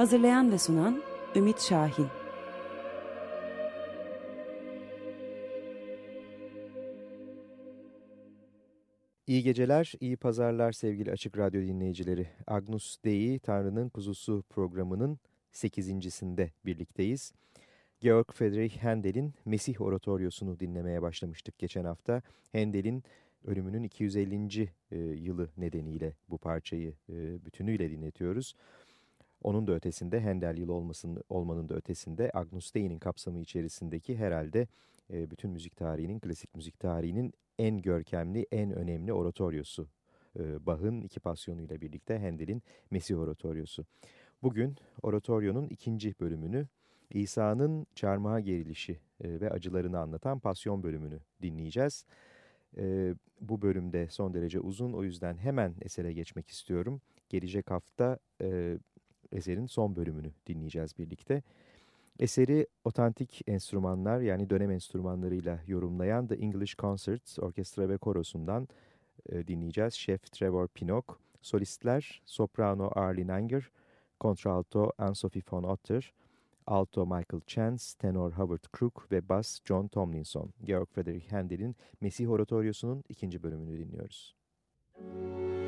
Hazırlayan ve sunan Ümit Şahin. İyi geceler, iyi pazarlar sevgili Açık Radyo dinleyicileri. Agnus Dei, Tanrı'nın Kuzusu programının sekizincisinde birlikteyiz. Georg Friedrich Handel'in Mesih Oratoryosunu dinlemeye başlamıştık geçen hafta. Handel'in ölümünün 250. E, yılı nedeniyle bu parçayı e, bütünüyle dinletiyoruz. Onun da ötesinde Handel yılı olmasının, olmanın da ötesinde Agnus Dei'nin kapsamı içerisindeki herhalde e, bütün müzik tarihinin, klasik müzik tarihinin en görkemli, en önemli oratoryosu. E, Bach'ın iki pasyonuyla birlikte Handel'in Mesih Oratoryosu. Bugün oratoryonun ikinci bölümünü İsa'nın çarmıha gerilişi e, ve acılarını anlatan pasyon bölümünü dinleyeceğiz. E, bu bölümde son derece uzun o yüzden hemen esere geçmek istiyorum. Gelecek hafta e, eserin son bölümünü dinleyeceğiz birlikte. Eseri otantik enstrümanlar yani dönem enstrümanlarıyla yorumlayan The English Concerts Orkestra ve Korosu'ndan e, dinleyeceğiz. Şef Trevor Pinnock, solistler soprano Arlene Anger, kontralto Anne-Sophie von Otter, alto Michael Chance, tenor Howard Crook ve bass John Tomlinson. Georg Friedrich Handel'in Mesih Oratoryosu'nun ikinci bölümünü dinliyoruz. Müzik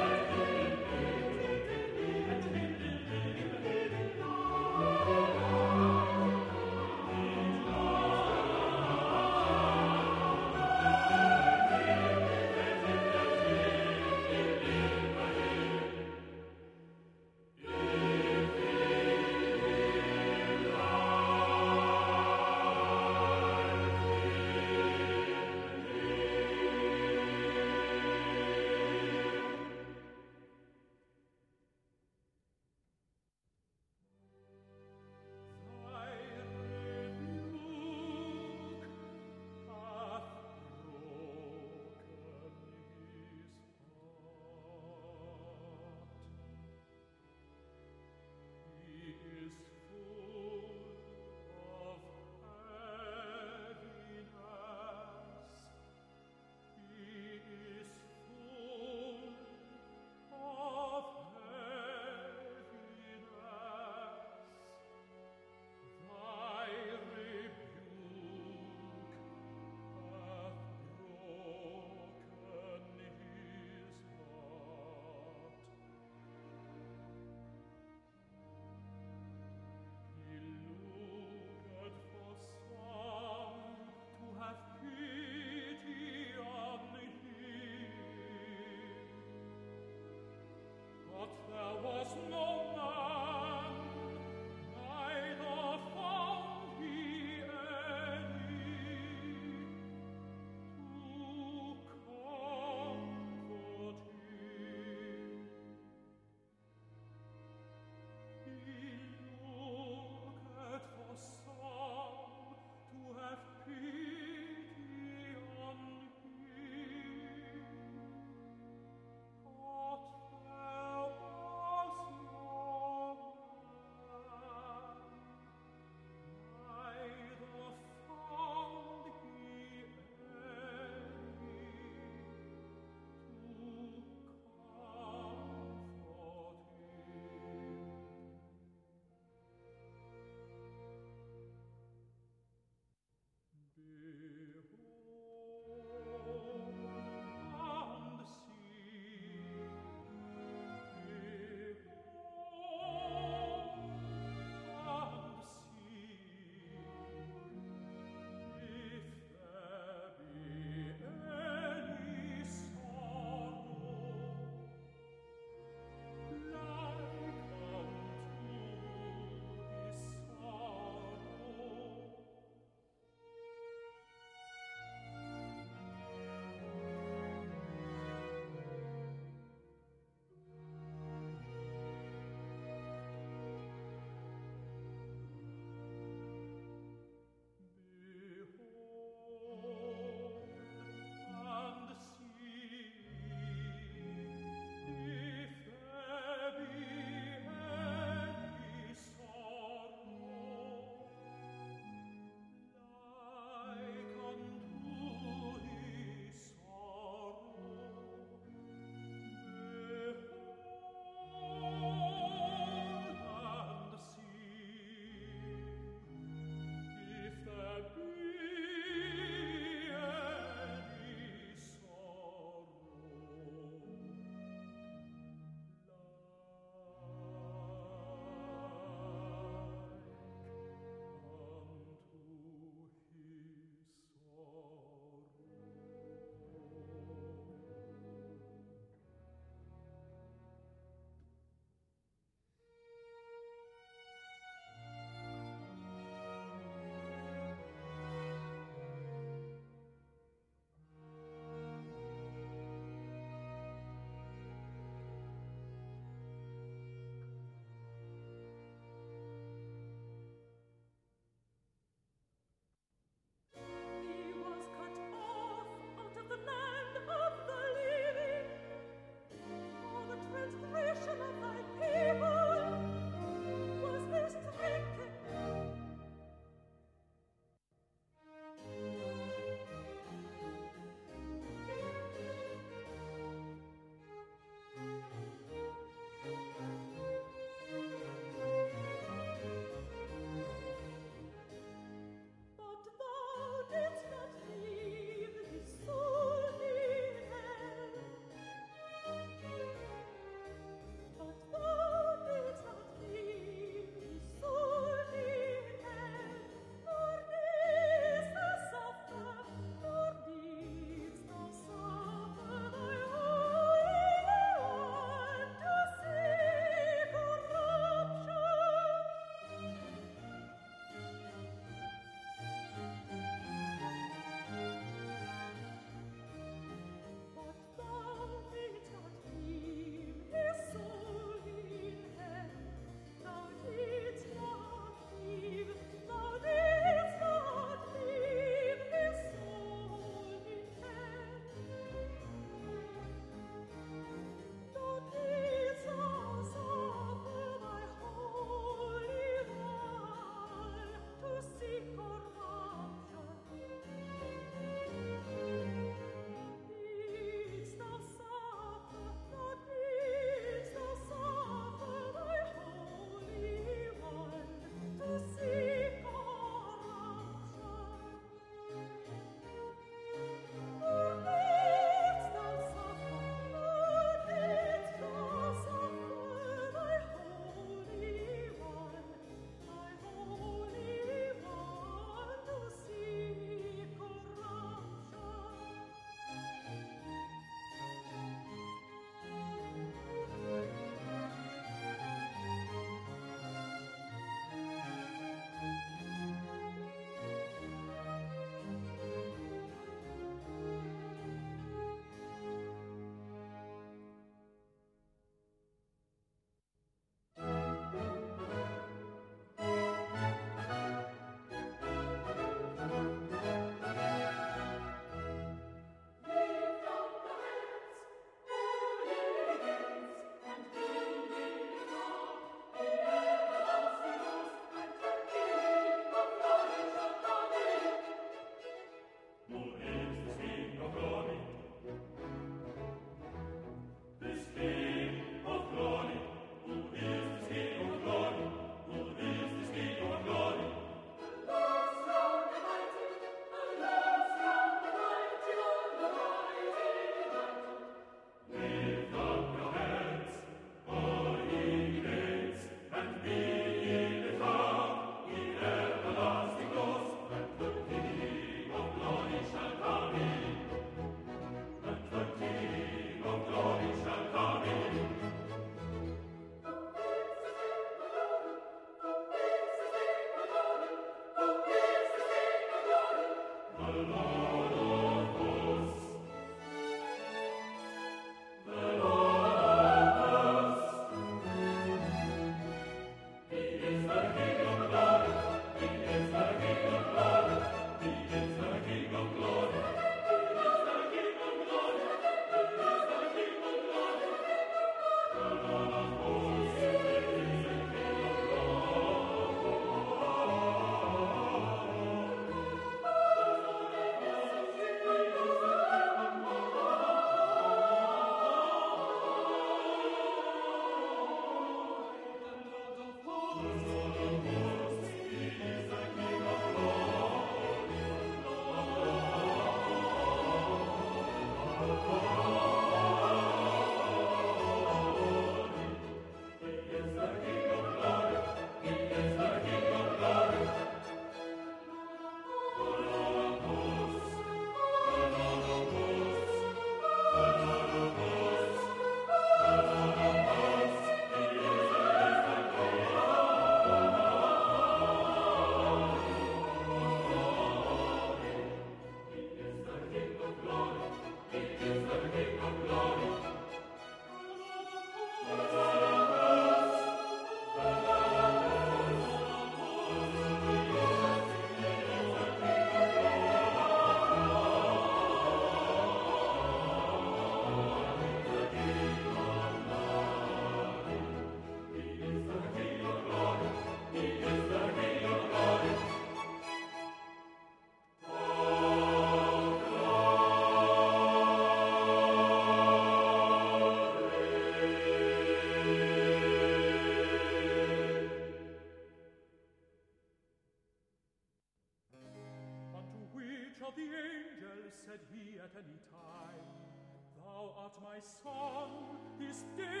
My song is dead.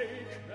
make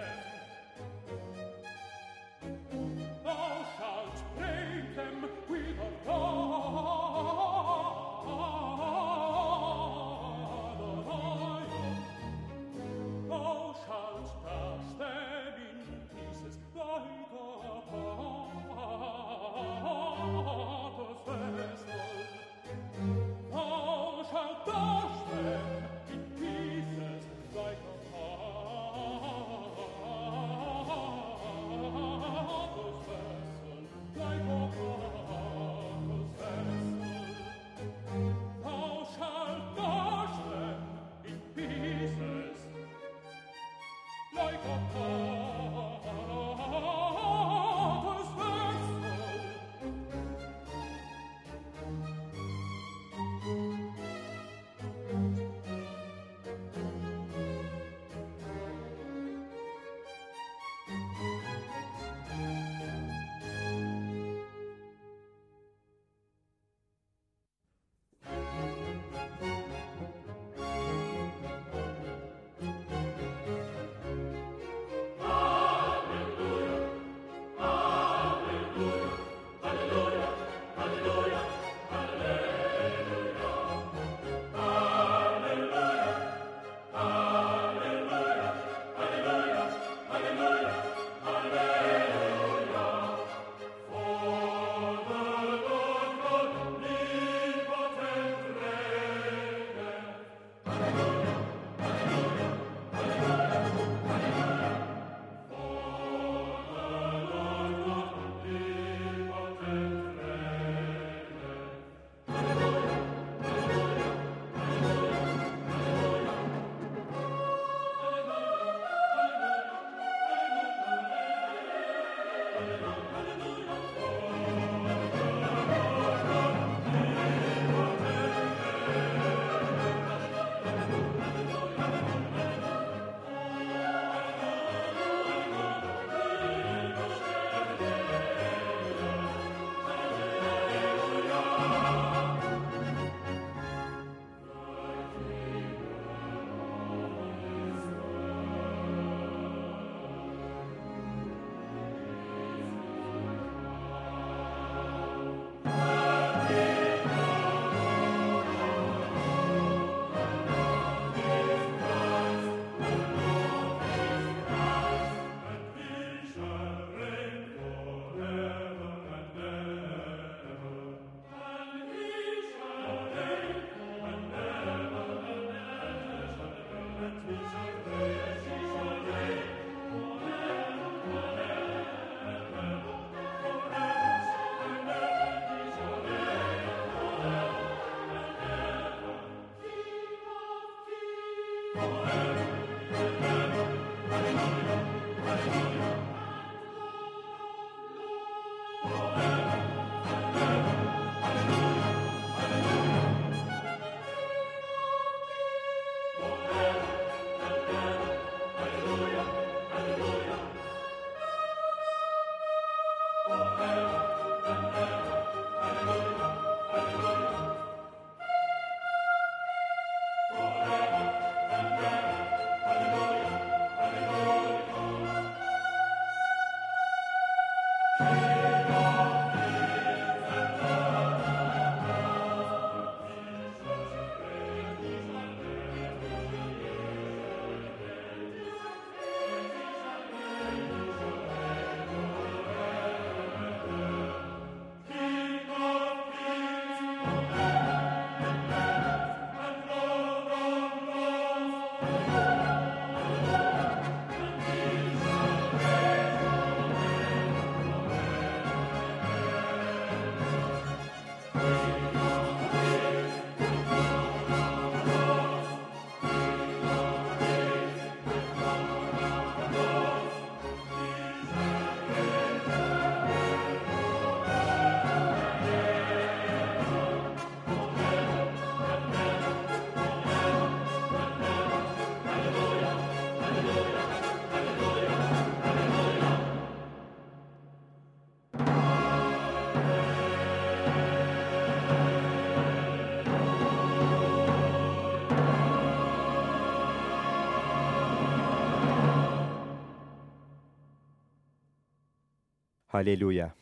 Haleluya.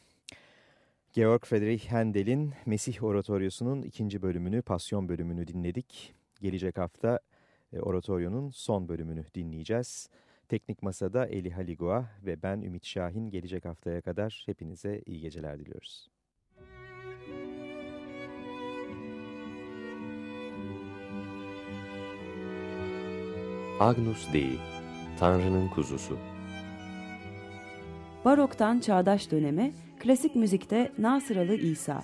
Georg Friedrich Handel'in Mesih Oratoryosu'nun ikinci bölümünü, Pasyon bölümünü dinledik. Gelecek hafta e, oratoryonun son bölümünü dinleyeceğiz. Teknik Masa'da Eli Haligua ve ben Ümit Şahin gelecek haftaya kadar hepinize iyi geceler diliyoruz. Agnus Dei, Tanrı'nın kuzusu. Baroktan çağdaş döneme, klasik müzikte Nasıralı İsa.